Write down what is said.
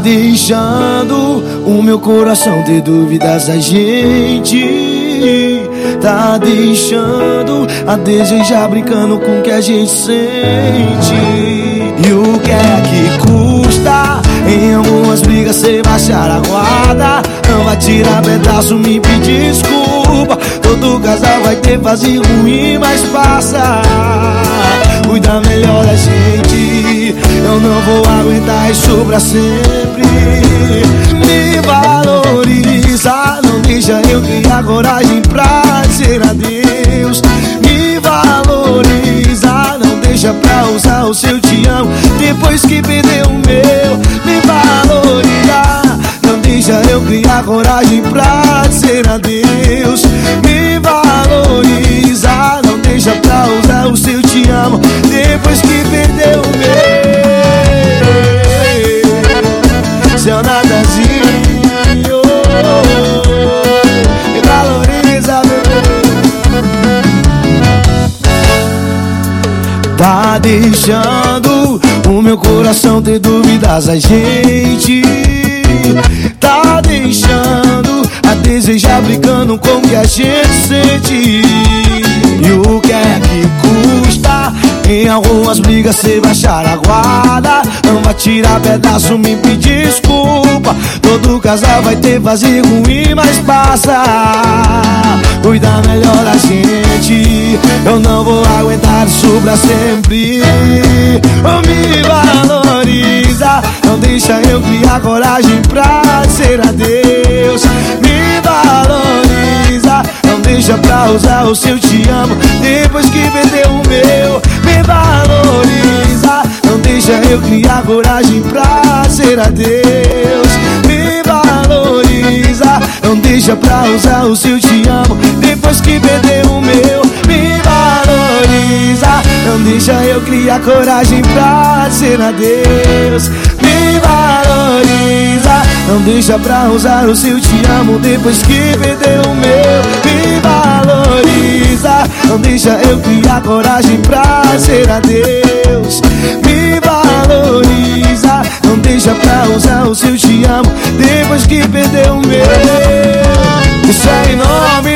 deixando o meu coração ter dúvidas a gente Tá deixando a desejar brincando com o que a gente sente. E o que é que custa? Em algumas brigas você baixar a guarda Não vai tirar pedaço, me pedir desculpa. Todo casal vai ter fase ruim, mas passa. Cuida melhor da gente isso pra sempre. Me valoriza Não deixa eu criar coragem Tá deixando o meu coração ter dúvidas a gente Tá deixando a desejar brincando com o que a gente sente. E o que é que custa? Em algumas brigas você baixar a guarda. Não vai tirar pedaço, me pedir desculpa. Todo casal vai ter vazio ruim, mas passa. Cuida melhor da gente. Eu não vou isso pra sempre. Oh, Me valoriza Não deixa eu criar coragem pra dizer adeus. Me valoriza Não deixa pra usar o seu te amo. Depois que perdeu o meu Me valoriza Não deixa eu criar coragem pra dizer adeus. Me valoriza Não deixa pra usar o seu te amo. Depois que perdeu o eu criar coragem pra dizer adeus Me valoriza Não deixa pra usar o seu te amo Depois que perdeu o meu. Me valoriza Não deixa eu criar coragem pra dizer adeus Me valoriza Não deixa pra usar o seu te amo Depois que perdeu o meu. Isso é enorme